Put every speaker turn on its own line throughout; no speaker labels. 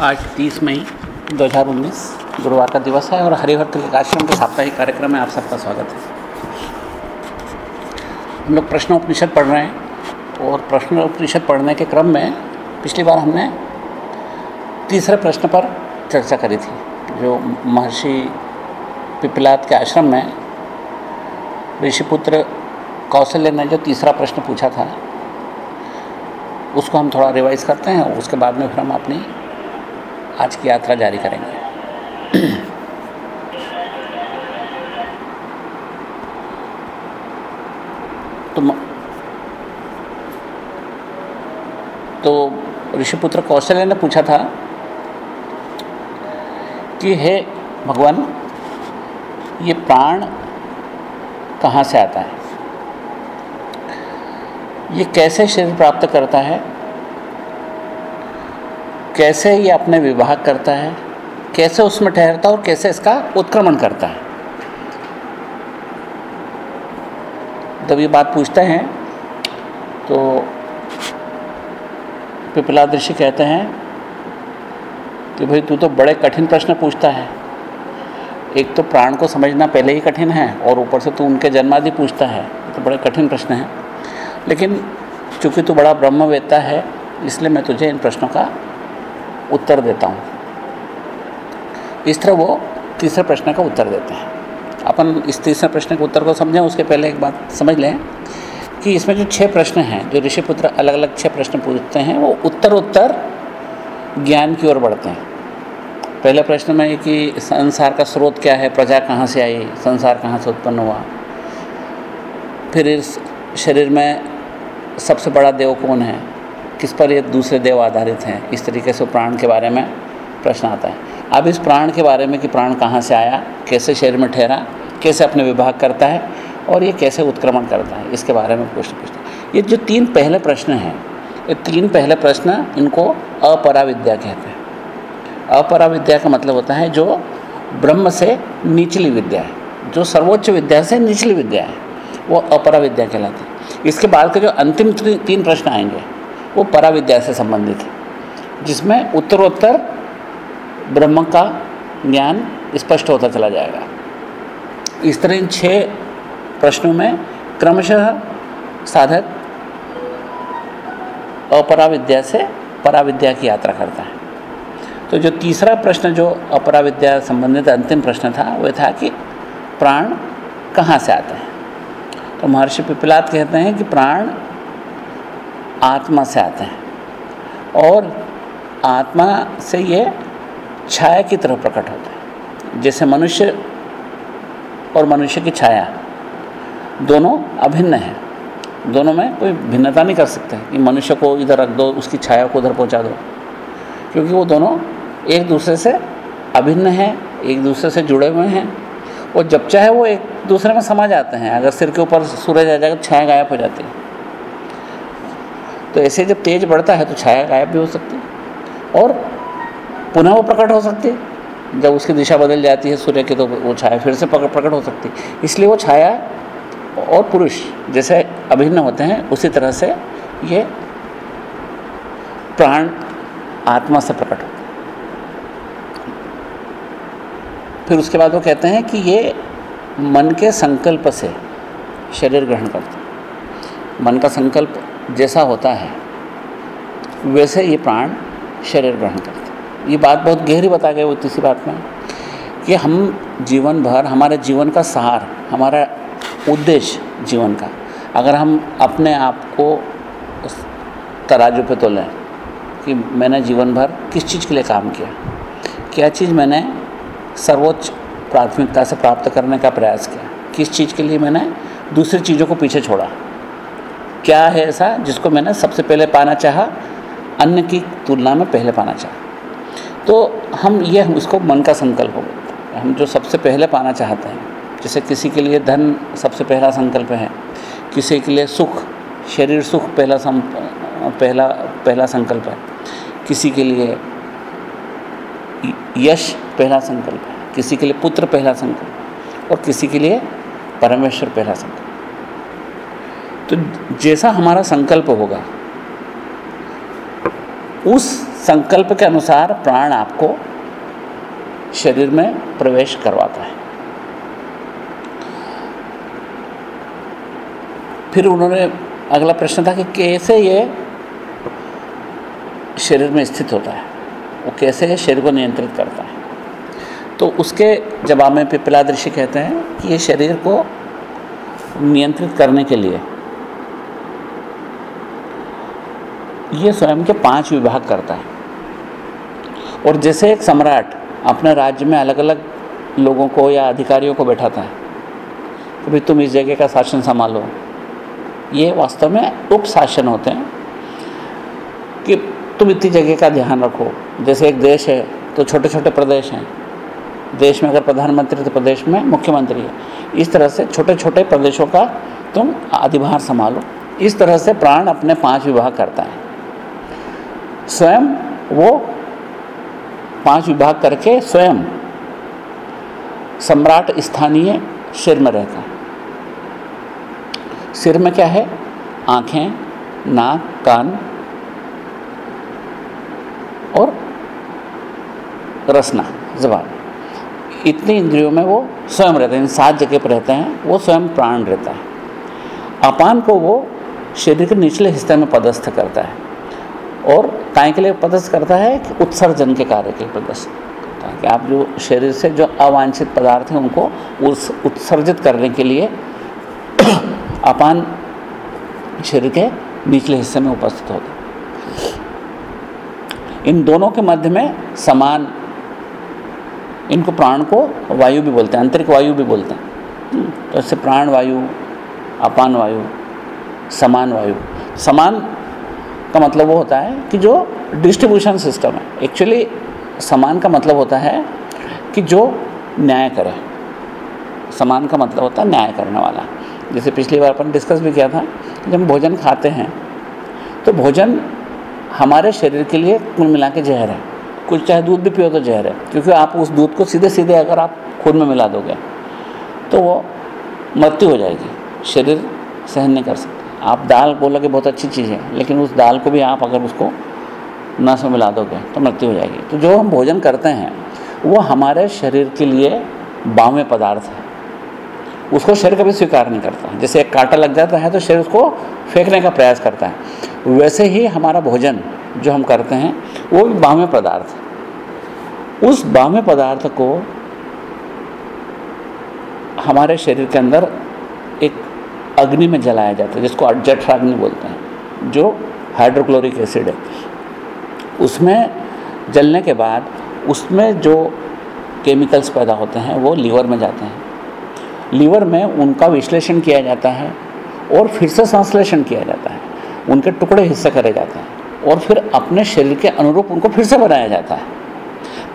आज 30 मई 2019 गुरुवार का दिवस है और हरिभक्त आश्रम के साप्ताहिक कार्यक्रम में आप सबका स्वागत है। हम लोग प्रश्नोपनिषद पढ़ रहे हैं और प्रश्नोपनिषद पढ़ने के क्रम में पिछली बार हमने तीसरे प्रश्न पर चर्चा करी थी, जो महर्षि पिपलाद के आश्रम में ऋषिपुत्र कौशल्य ने जो तीसरा प्रश्न पूछा था, उसको हम थोड़ा रिवाइज करते हैं उसके बाद में फिर हम अपनी आज की यात्रा जारी करेंगे। तो तो ऋषिपुत्र कौशल्य ने पूछा था कि, हे भगवान, ये प्राण कहाँ से आता है? ये कैसे शरीर प्राप्त करता है? कैसे ये अपने विवाह करता है? कैसे उसमें ठहरता है और कैसे इसका उत्क्रमण करता है? जब ये बात पूछते हैं तो पिपला ऋषि कहते हैं कि भाई, तू तो बड़े कठिन प्रश्न पूछता है। एक तो प्राण को समझना पहले ही कठिन है और ऊपर से तू उनके जन्मादि पूछता है तो बड़े कठिन प्रश्न हैं। लेकिन चूँकि तू बड़ा ब्रह्मवेत्ता है, इसलिए मैं तुझे इन प्रश्नों का उत्तर देता हूँ। इस तरह वो तीसरे प्रश्न का उत्तर देते हैं। अपन इस तीसरे प्रश्न के उत्तर को समझें, उसके पहले एक बात समझ लें कि इसमें जो छः प्रश्न हैं, जो ऋषिपुत्र अलग अलग छः प्रश्न पूछते हैं, वो उत्तर उत्तर ज्ञान की ओर बढ़ते हैं। पहले प्रश्न में कि संसार का स्रोत क्या है, प्रजा कहाँ से आई, संसार कहाँ से उत्पन्न हुआ? फिर इस शरीर में सबसे बड़ा देव कौन है? किस पर ये दूसरे देव आधारित हैं? इस तरीके से प्राण के बारे में प्रश्न आता है। अब इस प्राण के बारे में कि प्राण कहाँ से आया, कैसे शरीर में ठहरा, कैसे अपने विभाग करता है और ये कैसे उत्क्रमण करता है, इसके बारे में प्रश्न पूछते हैं। ये जो तीन पहले प्रश्न हैं, ये तीन पहले प्रश्न इनको अपरा विद्या कहते हैं। अपरा विद्या का मतलब होता है जो ब्रह्म से निचली विद्या है, जो सर्वोच्च विद्या से निचली विद्या है, वो अपरा विद्या कहलाती है। इसके बाद के जो अंतिम तीन प्रश्न आएँगे वो पराविद्या से संबंधित है, जिसमें उत्तरोत्तर ब्रह्म का ज्ञान स्पष्ट होता चला जाएगा। इस तरह इन छः प्रश्नों में क्रमशः साधक अपराविद्या से पराविद्या की यात्रा करता है। तो जो तीसरा प्रश्न, जो अपराविद्या संबंधित अंतिम प्रश्न था, वह था कि प्राण कहाँ से आते हैं? तो महर्षि पिपलात कहते हैं कि प्राण आत्मा से आते हैं। और आत्मा से ये छाया की तरह प्रकट होता है। जैसे मनुष्य और मनुष्य की छाया, दोनों अभिन्न हैं। दोनों में कोई भिन्नता नहीं कर सकते कि मनुष्य को इधर रख दो, उसकी छाया को उधर पहुँचा दो। क्योंकि वो दोनों एक दूसरे से अभिन्न हैं, एक दूसरे से जुड़े हुए हैं। और जब चाहे वो एक दूसरे में समा जाते हैं, अगर सिर के ऊपर सूरज आ जाएगा छाया गायब हो जाती है। तो ऐसे जब तेज बढ़ता है तो छाया गायब भी हो सकती है। और पुनः वो प्रकट हो सकती है। जब उसकी दिशा बदल जाती है सूर्य की तो वो छाया फिर से प्रकट हो सकती है। इसलिए वो छाया और पुरुष जैसे अभिन्न होते हैं, उसी तरह से ये प्राण आत्मा से प्रकट होते फिर उसके बाद वो कहते हैं कि ये मन के संकल्प से शरीर ग्रहण करते मन का संकल्प जैसा होता है, वैसे ये प्राण शरीर ग्रहण करते ये बात बहुत गहरी बता गए वो तीसरी बात में, कि हम जीवन भर हमारे जीवन का सहार, हमारा उद्देश्य जीवन का, अगर हम अपने आप को तराजू पे तोलें कि मैंने जीवन भर किस चीज़ के लिए काम किया, क्या चीज़ मैंने सर्वोच्च प्राथमिकता से प्राप्त करने का प्रयास किया, किस चीज़ के लिए मैंने दूसरी चीज़ों को पीछे छोड़ा क्या है ऐसा जिसको मैंने सबसे पहले पाना चाहा अन्य की तुलना में पहले पाना चाहा। तो हम ये, हम इसको मन का संकल्प हो हम जो सबसे पहले पाना चाहते हैं, जैसे किसी के लिए धन सबसे पहला संकल्प है, किसी के लिए सुख, शरीर सुख पहला सं, पहला पहला संकल्प है। किसी के लिए यश पहला संकल्प है, किसी के लिए पुत्र पहला संकल्प और किसी के लिए परमेश्वर पहला संकल्प तो जैसा हमारा संकल्प होगा, उस संकल्प के अनुसार प्राण आपको शरीर में प्रवेश करवाता है। फिर उन्होंने अगला प्रश्न था कि कैसे ये शरीर में स्थित होता है, वो कैसे शरीर को नियंत्रित करता है। तो उसके जवाब में पिपला ऋषि कहते हैं कि ये शरीर को नियंत्रित करने के लिए ये स्वयं के पाँच विभाग करता है। और जैसे एक सम्राट अपने राज्य में अलग अलग लोगों को या अधिकारियों को बैठाता है, कि भाई तुम इस जगह का शासन संभालो। ये वास्तव में उप शासन होते हैं कि तुम इतनी जगह का ध्यान रखो। जैसे एक देश है तो छोटे छोटे प्रदेश हैं। देश में अगर प्रधानमंत्री तो प्रदेश में मुख्यमंत्री है। इस तरह से छोटे छोटे प्रदेशों का तुम अधिभार संभालो। इस तरह से प्राण अपने पाँच विभाग करता है। स्वयं वो पाँच विभाग करके स्वयं सम्राट स्थानीय सिर में रहता है। सिर में क्या है? आँखें, नाक, कान और रसना, जबान। इतने इंद्रियों में वो स्वयं रहते हैं सात जगह पर रहते हैं, वो स्वयं प्राण रहता है। अपान को वो शरीर के निचले हिस्से में पदस्थ करता है। और काय के लिए पदस्थ करता है कि उत्सर्जन के कार्य के लिए पदस्थ करता है कि आप जो शरीर से जो अवांछित पदार्थ हैं उनको उस उत्सर्जित करने के लिए अपान शरीर के निचले हिस्से में उपस्थित होते इन दोनों के मध्य में समान इनको प्राण को वायु भी बोलते हैं, आंतरिक वायु भी बोलते हैं। तो इससे प्राण वायु, अपान वायु, समान वायु। समान का मतलब वो होता है कि जो डिस्ट्रीब्यूशन सिस्टम है एक्चुअली समान का मतलब होता है कि जो न्याय करे। समान का मतलब होता है न्याय करने वाला। जैसे पिछली बार अपन डिस्कस भी किया था जब हम भोजन खाते हैं तो भोजन हमारे शरीर के लिए कुल मिला के जहर है। कुछ चाहे दूध भी पियो तो जहर है, क्योंकि आप उस दूध को सीधे सीधे अगर आप खून में मिला दोगे तो वो मृत्यु हो जाएगी। शरीर सहन नहीं कर सकता। आप दाल बोलोगे, बहुत अच्छी चीज़ है, लेकिन उस दाल को भी आप अगर उसको नस में मिला दोगे तो मृत्यु हो जाएगी। तो जो हम भोजन करते हैं, वो हमारे शरीर के लिए बामे पदार्थ है। उसको शरीर कभी स्वीकार नहीं करता। जैसे एक कांटा लग जाता है तो शरीर उसको फेंकने का प्रयास करता है। वैसे ही हमारा भोजन जो हम करते हैं, वो भी बामे पदार्थ उस बामे पदार्थ को हमारे शरीर के अंदर एक अग्नि में जलाया जाता है, जिसको जठराग्नि बोलते हैं, जो हाइड्रोक्लोरिक एसिड है। उसमें जलने के बाद उसमें जो केमिकल्स पैदा होते हैं, वो लीवर में जाते हैं। लीवर में उनका विश्लेषण किया जाता है और फिर से संश्लेषण किया जाता है। उनके टुकड़े हिस्से करे जाते हैं और फिर अपने शरीर के अनुरूप उनको फिर से बनाया जाता है।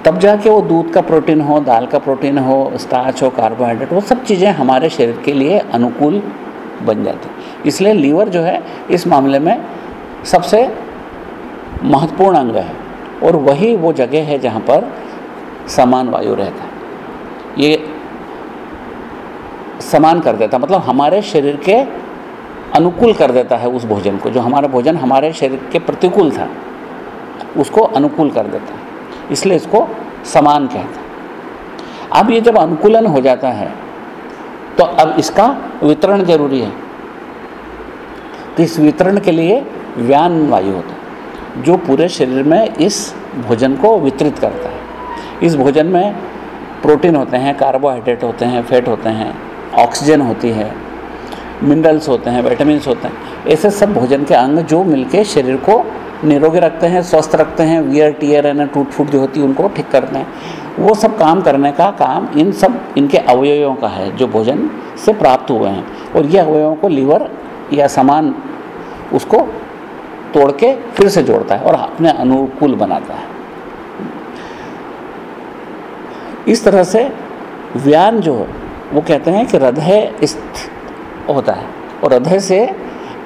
तब जाके वो दूध का प्रोटीन हो, दाल का प्रोटीन हो स्टार्च हो कार्बोहाइड्रेट वो सब चीज़ें हमारे शरीर के लिए अनुकूल बन जाते। इसलिए लीवर जो है, इस मामले में सबसे महत्वपूर्ण अंग है और वही वो जगह है जहाँ पर समान वायु रहता है। ये समान कर देता मतलब हमारे शरीर के अनुकूल कर देता है उस भोजन को, जो हमारा भोजन हमारे शरीर के प्रतिकूल था, उसको अनुकूल कर देता है। इसलिए इसको समान कहते हैं। अब ये जब अनुकूलन हो जाता है तो अब इसका वितरण ज़रूरी है। तो इस वितरण के लिए व्यान वायु होता है, जो पूरे शरीर में इस भोजन को वितरित करता है। इस भोजन में प्रोटीन होते हैं कार्बोहाइड्रेट होते हैं फैट होते हैं ऑक्सीजन होती है मिनरल्स होते हैं विटामिन होते हैं। ऐसे सब भोजन के अंग जो मिलके शरीर को निरोगी रखते हैं, स्वस्थ रखते हैं वियर टीयर एंड टूट फूट जो होती है, उनको ठीक करते हैं। वो सब काम करने का काम इन सब, इनके अवयवों का है, जो भोजन से प्राप्त हुए हैं। और ये अवयवों को लीवर या सामान उसको तोड़ के फिर से जोड़ता है और अपने अनुकूल बनाता है। इस तरह से व्यान जो है, वो कहते हैं कि हृदय स्थित होता है और हृदय से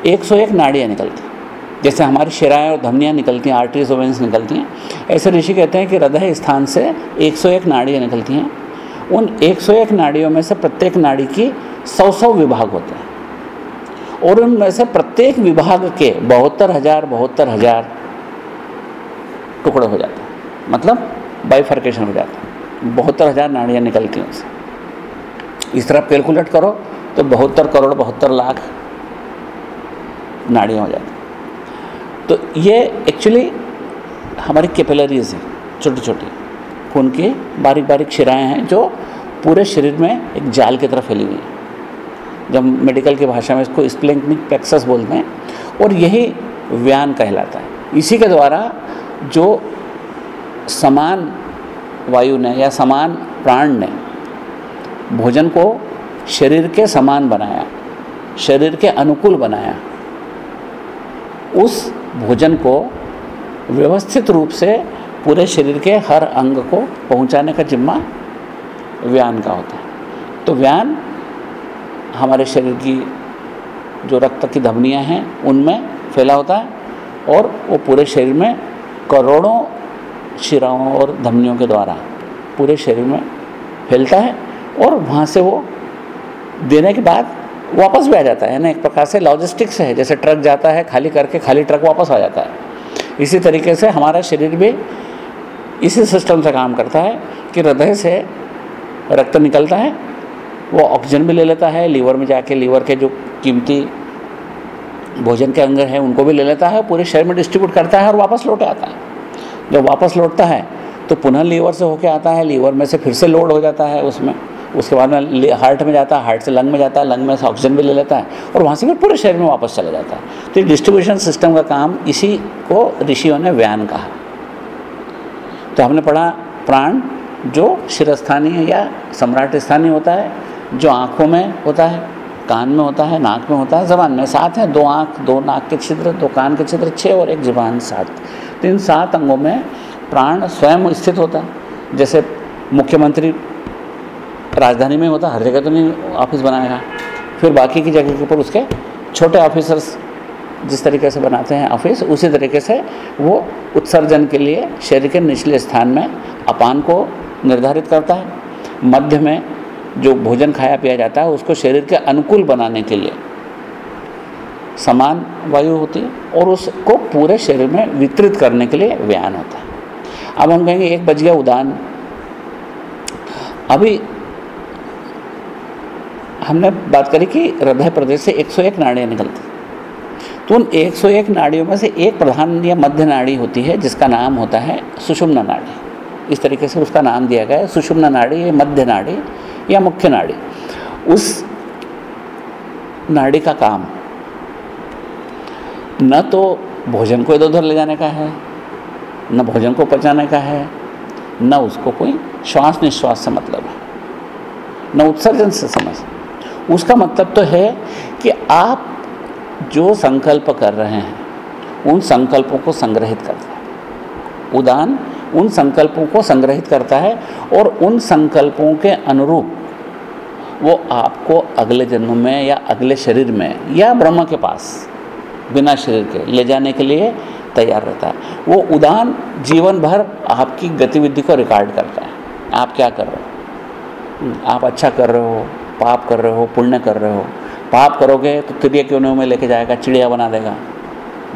101 नाड़ियाँ निकलती हैं। जैसे हमारी शिराएँ और धमनियाँ निकलती हैं आर्टरीज और वेंस निकलती हैं। ऐसे ऋषि कहते हैं कि हृदय स्थान से 101 नाड़ियाँ निकलती हैं। उन 101 नाड़ियों में से प्रत्येक नाड़ी की सौ सौ विभाग होते हैं। और उनमें से प्रत्येक विभाग के बहत्तर हज़ार बहत्तर हज़ार टुकड़े हो जाते हैं। मतलब बाइफर्केशन हो जाता है। बहत्तर हज़ार नाड़ियाँ निकलती हैं उससे इस तरफ़ कैलकुलेट करो तो बहत्तर करोड़, बहत्तर लाख नाड़ियाँ हो जाती तो ये एक्चुअली हमारी कैपिलरीज हैं छोटी छोटी खून की बारीक बारीक शिराएँ हैं जो पूरे शरीर में एक जाल की तरह फैली हुई है। जब मेडिकल की भाषा में इसको स्प्लेंकनिक प्लेक्सस बोलते हैं, और यही व्यान कहलाता है। इसी के द्वारा जो समान वायु ने या समान प्राण ने भोजन को शरीर के समान बनाया, शरीर के अनुकूल बनाया, उस भोजन को व्यवस्थित रूप से पूरे शरीर के हर अंग को पहुँचाने का जिम्मा व्यान का होता है। तो व्यान हमारे शरीर की जो रक्त की धमनियाँ हैं, उनमें फैला होता है और वो पूरे शरीर में करोड़ों शिराओं और धमनियों के द्वारा पूरे शरीर में फैलता है और वहाँ से वो देने के बाद वापस भी आ जाता है ना? एक प्रकार से लॉजिस्टिक्स है, जैसे ट्रक जाता है, खाली करके खाली ट्रक वापस आ जाता है। इसी तरीके से हमारा शरीर भी इसी सिस्टम से काम करता है कि हृदय से रक्त निकलता है, वो ऑक्सीजन भी ले लेता है लीवर में जाके लीवर के जो कीमती भोजन के अंग हैं, उनको भी ले लेता है, पूरे शरीर में डिस्ट्रीब्यूट करता है और वापस लौट आता है। जब वापस लौटता है तो पुनः लीवर से होके आता है लीवर में से फिर से लोड हो जाता है उसमें। उसके बाद में हार्ट में जाता है हार्ट से लंग में जाता है लंग में से ऑक्सीजन भी ले लेता है और वहाँ से फिर पूरे शरीर में वापस चला जाता है। तो डिस्ट्रीब्यूशन सिस्टम का काम इसी को ऋषियों ने व्यान कहा। तो हमने पढ़ा, प्राण जो शिरस्थानीय या सम्राट स्थानीय होता है, जो आँखों में होता है, कान में होता है, नाक में होता है, जबान में सात है, दो आँख, दो नाक के छिद्र, दो कान के छिद्र छः और एक जबान सात। तो इन सात अंगों में प्राण स्वयं स्थित होता है। जैसे मुख्यमंत्री राजधानी में होता, हर जगह तो नहीं, ऑफ़िस बनाएगा फिर बाकी की जगह के ऊपर उसके छोटे ऑफिसर्स जिस तरीके से बनाते हैं ऑफ़िस, उसी तरीके से वो उत्सर्जन के लिए शरीर के निचले स्थान में अपान को निर्धारित करता है। मध्य में जो भोजन खाया पिया जाता है, उसको शरीर के अनुकूल बनाने के लिए समान वायु होती है और उसको पूरे शरीर में वितरित करने के लिए व्यान होता है। अब हम कहेंगे एक बज गया उदान अभी हमने बात करी कि हृदय प्रदेश से 101 नाड़ियाँ निकलती तो उन 101 नाड़ियों में से एक प्रधान या मध्य नाड़ी होती है, जिसका नाम होता है सुषुम्ना नाड़ी। इस तरीके से उसका नाम दिया गया है, सुषुम्ना नाड़ी, मध्य नाड़ी या मुख्य नाड़ी। उस नाड़ी का काम न तो भोजन को इधर उधर ले जाने का है, न भोजन को पचाने का है, न उसको कोई श्वास निश्वास से मतलब है, न उत्सर्जन से समझ उसका मतलब तो है कि आप जो संकल्प कर रहे हैं, उन संकल्पों को संग्रहित करता है। उदान उन संकल्पों को संग्रहित करता है और उन संकल्पों के अनुरूप वो आपको अगले जन्म में या अगले शरीर में या ब्रह्म के पास, बिना शरीर के ले जाने के लिए तैयार रहता है। वो उदान जीवन भर आपकी गतिविधि को रिकॉर्ड करता है। आप क्या कर रहे हो? आप अच्छा कर रहे हो पाप कर रहे हो, पुण्य कर रहे हो। पाप करोगे तो तिरिय क्यों में लेके जाएगा? चिड़िया बना देगा।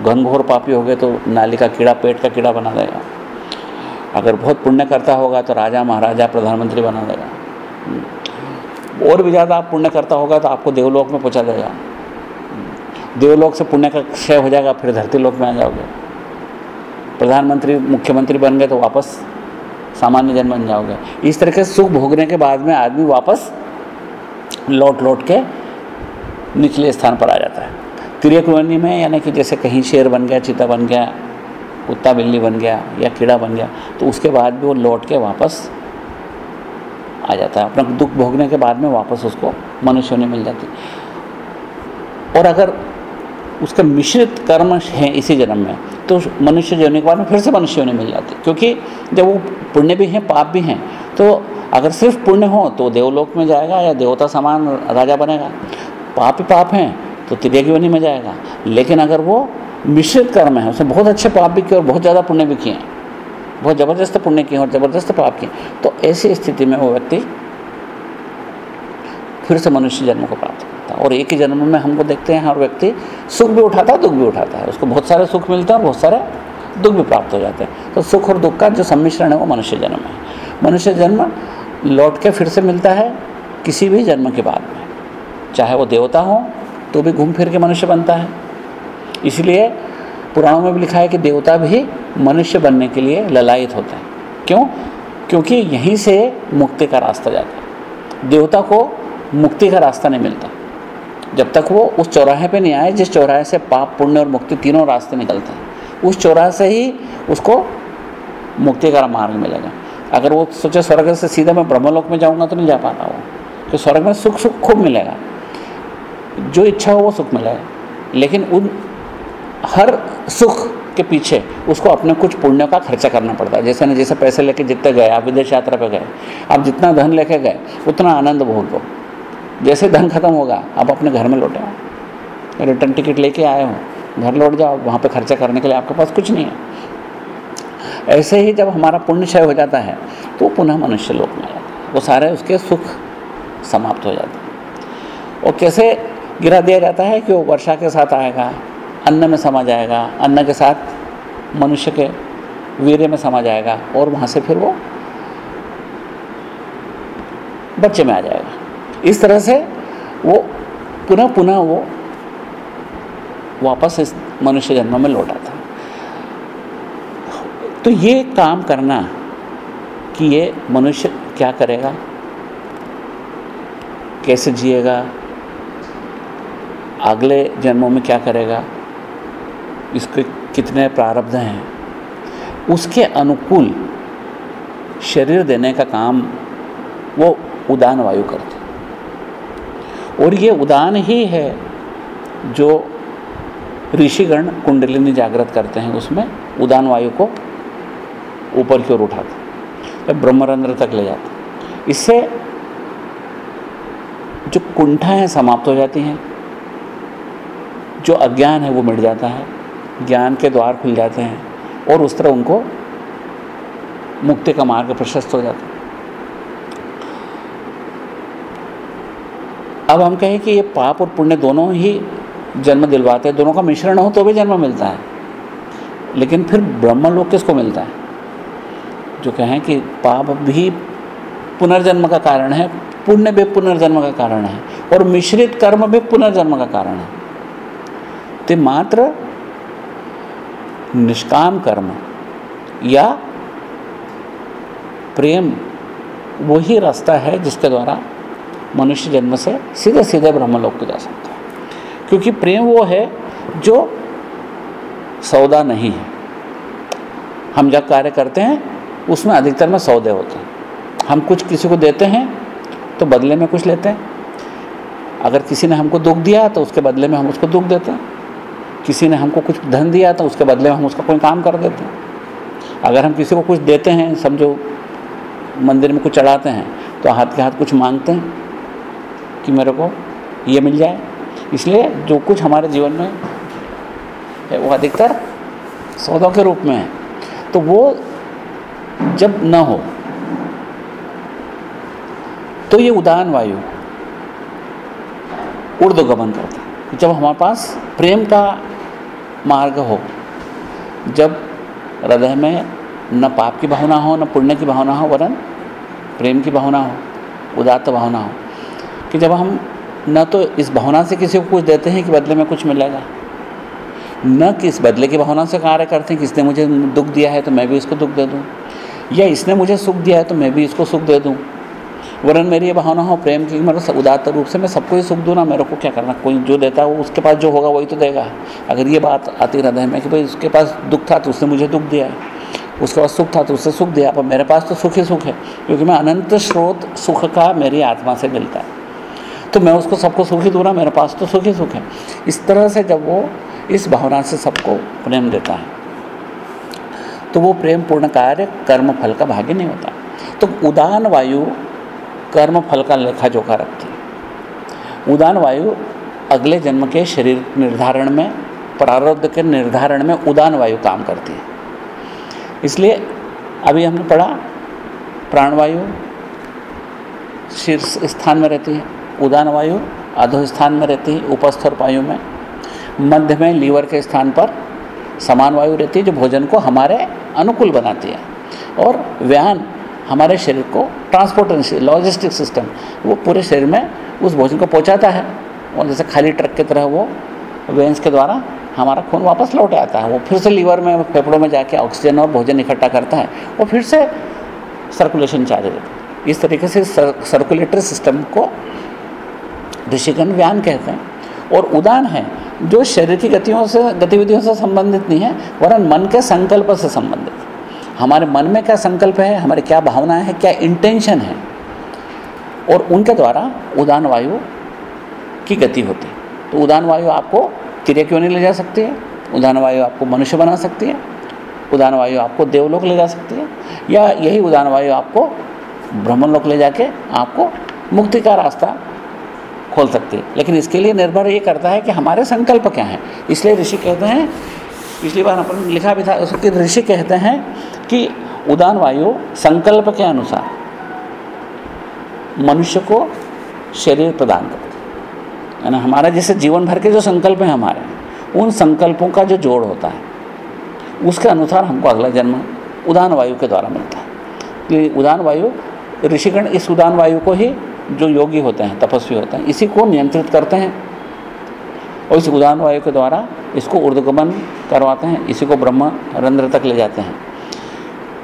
घनघोर पापी हो गए तो नाली का कीड़ा, पेट का कीड़ा बना देगा। अगर बहुत पुण्य करता होगा तो राजा महाराजा, प्रधानमंत्री बना देगा। और भी ज़्यादा आप पुण्य करता होगा तो आपको देवलोक में पहुँचा देगा। देवलोक से पुण्य का क्षय हो जाएगा, फिर धरती लोक में आ जाओगे। प्रधानमंत्री, मुख्यमंत्री बन गए तो वापस सामान्य जन बन जाओगे। इस तरह के सुख भोगने के बाद में आदमी वापस लौट लौट के निचले स्थान पर आ जाता है। तिरक में यानी कि जैसे कहीं शेर बन गया, चीता बन गया, कुत्ता बिल्ली बन गया या कीड़ा बन गया तो उसके बाद भी वो लौट के वापस आ जाता है। अपना दुख भोगने के बाद में वापस उसको मनुष्य ने मिल जाती। और अगर उसके मिश्रित कर्म हैं इसी जन्म में तो मनुष्य जन्म के बाद में फिर से मनुष्य ने मिल जाती। क्योंकि जब वो पुण्य भी हैं, पाप भी हैं तो अगर सिर्फ़ पुण्य हो तो देवलोक में जाएगा या देवता समान राजा बनेगा। पाप ही पाप हैं तो त्रियगिवनी में जाएगा। लेकिन अगर वो मिश्रित कर्म है, उसने बहुत अच्छे पाप भी किए और बहुत ज़्यादा पुण्य भी किए हैं बहुत ज़बरदस्त पुण्य किए और ज़बरदस्त पाप किए तो ऐसी स्थिति में वो व्यक्ति फिर से मनुष्य जन्म को प्राप्त करता है। और एक ही जन्म में हमको देखते हैं, हर व्यक्ति सुख भी उठाता है, दुख भी उठाता है। उसको बहुत सारे सुख मिलते हैं और बहुत सारे दुख भी प्राप्त हो जाते हैं। तो सुख और दुख का जो सम्मिश्रण है, वो मनुष्य जन्म है। मनुष्य जन्म लौट के फिर से मिलता है किसी भी जन्म के बाद में। चाहे वो देवता हो तो भी घूम फिर के मनुष्य बनता है। इसलिए पुराणों में भी लिखा है कि देवता भी मनुष्य बनने के लिए ललायित होते हैं। क्यों? क्योंकि यहीं से मुक्ति का रास्ता जाता है। देवता को मुक्ति का रास्ता नहीं मिलता। जब तक वो उस चौराहे पे नहीं आए, जिस चौराहे से पाप, पुण्य और मुक्ति तीनों रास्ते निकलते हैं, उस चौराहे से ही उसको मुक्ति का मार्ग मिलेगा। अगर वो सोचे स्वर्ग से सीधा मैं ब्रह्मलोक में जाऊँगा तो नहीं जा पाता वो। तो स्वर्ग में सुख सुख खूब मिलेगा। जो इच्छा हो वो सुख मिलेगा लेकिन उन हर सुख के पीछे उसको अपने कुछ पुण्य का खर्चा करना पड़ता है। जैसे ना जैसे पैसे लेके जितने गए, आप विदेश यात्रा पे गए, आप जितना धन लेके गए, उतना आनंद भोग लो जैसे धन खत्म होगा, आप अपने घर में लौटे रिटर्न टिकट लेके आए हो, घर लौट जाओ, वहाँ पे खर्चा करने के लिए आपके पास कुछ नहीं है। ऐसे ही जब हमारा पुण्य क्षय हो जाता है तो पुनः मनुष्य लोक में आ जाता है। वो सारे उसके सुख समाप्त हो जाते हैं। और कैसे गिरा दिया जाता है कि वो वर्षा के साथ आएगा, अन्न में समा जाएगा, अन्न के साथ मनुष्य के वीर्य में समा जाएगा, और वहाँ से फिर वो बच्चे में आ जाएगा। इस तरह से वो पुनः पुनः वो वापस इस मनुष्य जन्म में लौटा तो ये काम करना कि ये मनुष्य क्या करेगा? कैसे जिएगा? अगले जन्मों में क्या करेगा? इसके कितने प्रारब्ध हैं? उसके अनुकूल शरीर देने का काम वो उदान वायु करते और ये उदान ही है जो ऋषिगण कुंडलिनी जागृत करते हैं, उसमें उदान वायु को ऊपर की ओर उठाते तो ब्रह्मरंध्र तक ले जाते इससे जो कुंठाएँ समाप्त हो जाती हैं, जो अज्ञान है वो मिट जाता है, ज्ञान के द्वार खुल जाते हैं और उस तरह उनको मुक्ति का मार्ग प्रशस्त हो जाता है। अब हम कहें कि ये पाप और पुण्य दोनों ही जन्म दिलवाते हैं। दोनों का मिश्रण हो तो भी जन्म मिलता है। लेकिन फिर ब्रह्मलोक किसको मिलता है? जो कहें कि पाप भी पुनर्जन्म का कारण है, पुण्य भी पुनर्जन्म का कारण है, और मिश्रित कर्म भी पुनर्जन्म का कारण है। तो मात्र निष्काम कर्म या प्रेम वही रास्ता है जिसके द्वारा मनुष्य जन्म से सीधे सीधे ब्रह्मलोक को जा सकता है। क्योंकि प्रेम वो है जो सौदा नहीं है। हम जब कार्य करते हैं उसमें अधिकतर में सौदे होते हैं। हम कुछ किसी को देते हैं तो बदले में कुछ लेते हैं। अगर किसी ने हमको दुख दिया तो उसके बदले में हम उसको दुख देते हैं। किसी ने हमको कुछ धन दिया तो उसके बदले में हम उसका कोई काम कर देते हैं। अगर हम किसी को कुछ देते हैं, समझो मंदिर में कुछ चढ़ाते हैं तो हाथ के हाथ कुछ मांगते हैं कि मेरे को ये मिल जाए। इसलिए जो कुछ हमारे जीवन में है, वो अधिकतर सौदों के रूप में है। तो वो जब न हो तो ये उदान वायु ऊर्ध्वगमन करता है। जब हमारे पास प्रेम का मार्ग हो, जब हृदय में न पाप की भावना हो, न पुण्य की भावना हो, वरन प्रेम की भावना हो, उदात्त भावना हो, कि जब हम न तो इस भावना से किसी को कुछ देते हैं कि बदले में कुछ मिलेगा, न कि इस बदले की भावना से कार्य करते हैं किसने मुझे दुख दिया है तो मैं भी उसको दुख दे दूँ। या इसने मुझे सुख दिया है तो मैं भी इसको सुख दे दूँ। वरन मेरी ये भावना हो, प्रेम की मतलब उदात्त रूप से मैं सबको ही सुख दूँ ना, मेरे को क्या करना, कोई जो देता है वो उसके पास जो होगा, वही तो देगा। अगर ये बात आती हृदय में कि भाई उसके पास दुख था तो उसने मुझे दुख दिया है। उसके पास सुख था तो उससे सुख दिया, पर मेरे पास तो सुख ही सुख है, क्योंकि मैं अनंत स्रोत सुख का मेरी आत्मा से मिलता है। तो मैं उसको सबको सुख ही दूँ ना, मेरे पास तो सुख ही सुख है। इस तरह से जब वो इस भावना से सबको प्रेम देता है। तो वो प्रेम पूर्ण कार्य कर्म फल का भाग्य नहीं होता। तो उदान वायु कर्म फल का लेखा जोखा रखती है। उदान वायु अगले जन्म के शरीर निर्धारण में, प्रारब्ध के निर्धारण में उदान वायु काम करती है। इसलिए अभी हमने पढ़ा प्राणवायु शीर्ष स्थान में रहती है, उदान वायु अधो स्थान में रहती है, उपस्थ और वायु में। मध्य में लीवर के स्थान पर समान वायु रहती है जो भोजन को हमारे अनुकूल बनाती है। और व्यान हमारे शरीर को ट्रांसपोर्ट लॉजिस्टिक सिस्टम वो पूरे शरीर में उस भोजन को पहुंचाता है। और जैसे खाली ट्रक की तरह वो वेंस के द्वारा हमारा खून वापस लौट आता है। वो फिर से लीवर में, फेफड़ों में जाके ऑक्सीजन और भोजन इकट्ठा करता है वो फिर से सर्कुलेशन चार्ज देता है। इस तरीके से सर्कुलेटरी सिस्टम को ऋषिकन व्यान कहते हैं। और उदान है जो शरीर की गतियों से, गतिविधियों से संबंधित नहीं है, वरन मन के संकल्प से संबंधित। हमारे मन में क्या संकल्प है, हमारे क्या भावनाएँ हैं, क्या इंटेंशन है, और उनके द्वारा उदान वायु की गति होती है। तो उदान वायु आपको क्रिया क्यों नहीं ले जा सकती है? उदान वायु आपको मनुष्य बना सकती है। उदान वायु आपको देवलोक ले जा सकती है। या यही उदान वायु आपको ब्रह्मन लोक ले जाके आपको मुक्ति का रास्ता खोल सकती है। लेकिन इसके लिए निर्भर ये करता है कि हमारे संकल्प क्या हैं। इसलिए ऋषि कहते हैं, पिछली बार अपन लिखा भी था, उसके ऋषि कहते हैं कि उदान वायु संकल्प के अनुसार मनुष्य को शरीर प्रदान करती है। ना हमारा जैसे जीवन भर के जो संकल्प हैं हमारे, उन संकल्पों का जो जोड़ होता है, उसके अनुसार हमको अगला जन्म उदान वायु के द्वारा मिलता है। उदान वायु, ऋषिगण इस उदान वायु को ही जो योगी होते हैं, तपस्वी होते हैं, इसी को नियंत्रित करते हैं। और इस उदान वायु के द्वारा इसको ऊर्धगमन करवाते हैं, इसी को ब्रह्म रंध्र तक ले जाते हैं।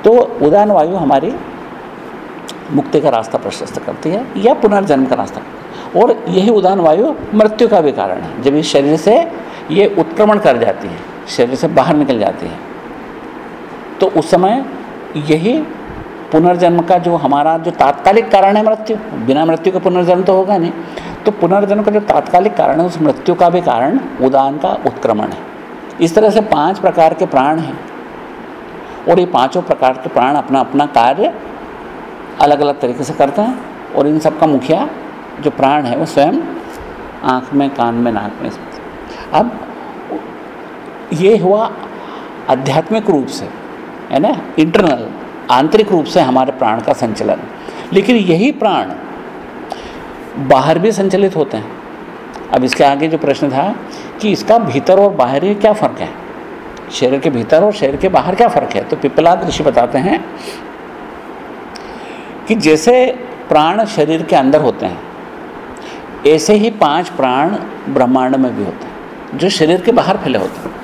तो उदान वायु हमारी मुक्ति का रास्ता प्रशस्त करती है, या पुनर्जन्म का रास्ता। और यही उदान वायु मृत्यु का भी कारण है। जब इस शरीर से ये उत्क्रमण कर जाती है, शरीर से बाहर निकल जाती है तो उस समय यही पुनर्जन्म का जो हमारा जो तात्कालिक कारण है मृत्यु, बिना मृत्यु के पुनर्जन्म तो होगा नहीं। तो पुनर्जन्म का जो तात्कालिक कारण है, उस मृत्यु का भी कारण उदान का उत्क्रमण है। इस तरह से पाँच प्रकार के प्राण हैं। और ये पाँचों प्रकार के प्राण अपना अपना कार्य अलग अलग तरीके से करते हैं। और इन सब का मुखिया जो प्राण है, वो स्वयं आँख में, कान में, नाक में। अब ये हुआ आध्यात्मिक रूप से, है ना? इंटरनल। आंतरिक रूप से हमारे प्राण का संचलन। लेकिन यही प्राण बाहर भी संचलित होते हैं। अब इसके आगे जो प्रश्न था कि इसका भीतर और बाहरी क्या फ़र्क है? शरीर के भीतर और शरीर के बाहर क्या फ़र्क है? तो पिपलाद ऋषि बताते हैं कि जैसे प्राण शरीर के अंदर होते हैं, ऐसे ही पाँच प्राण ब्रह्मांड में भी होते हैं, जो शरीर के बाहर फैले होते हैं।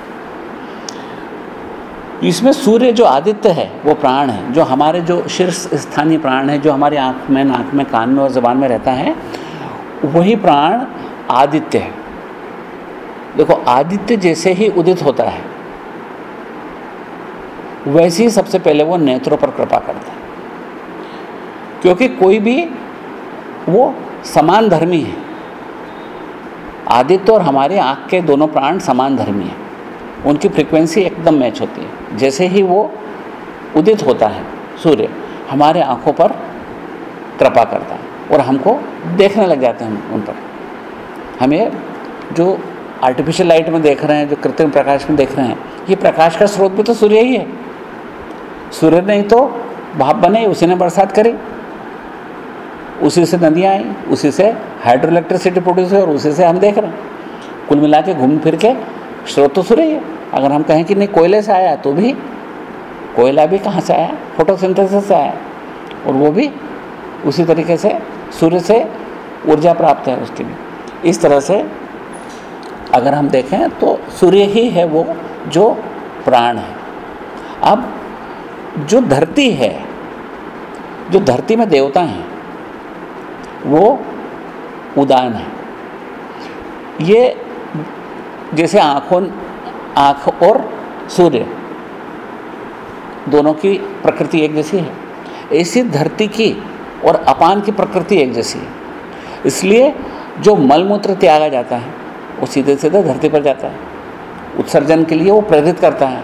इसमें सूर्य जो आदित्य है, वो प्राण है, जो हमारे जो शीर्ष स्थानीय प्राण है, जो हमारे आँख में, नाक में, कान में और जबान में रहता है, वही प्राण आदित्य है। देखो, आदित्य जैसे ही उदित होता है, वैसे ही सबसे पहले वो नेत्रों पर कृपा करता है। क्योंकि कोई भी वो समान धर्मी है। आदित्य और हमारे आँख के दोनों प्राण समान धर्मी हैं। उनकी फ्रिक्वेंसी एकदम मैच होती है। जैसे ही वो उदित होता है, सूर्य हमारे आँखों पर कृपा करता है और हमको देखने लग जाते हैं उन पर। हमें जो आर्टिफिशियल लाइट में देख रहे हैं, जो कृत्रिम प्रकाश में देख रहे हैं, ये प्रकाश का स्रोत भी तो सूर्य ही है। सूर्य नहीं तो भाप बने उसी ने बरसात करी। उसी से नदियाँ आई, उसी से हाइड्रो इलेक्ट्रिसिटी प्रोड्यूस हुई और उसी से हम देख रहे हैं। कुल मिला के घूम फिर के स्रोत तो सूर्य ही है। अगर हम कहें कि नहीं, कोयले से आया तो भी, कोयला भी कहाँ से आया? फोटोसिंथेसिस से आया। और वो भी उसी तरीके से सूर्य से ऊर्जा प्राप्त है उसकी भी इस तरह से अगर हम देखें तो सूर्य ही है वो जो प्राण है। अब जो धरती है, जो धरती में देवता हैं, वो उदान है। ये जैसे आँखों आँख और सूर्य। दोनों की प्रकृति एक जैसी है। ऐसी धरती की और अपान की प्रकृति एक जैसी है। इसलिए जो मलमूत्र त्यागा जाता है, वो सीधे सीधे धरती पर जाता है। उत्सर्जन के लिए वो प्रेरित करता है।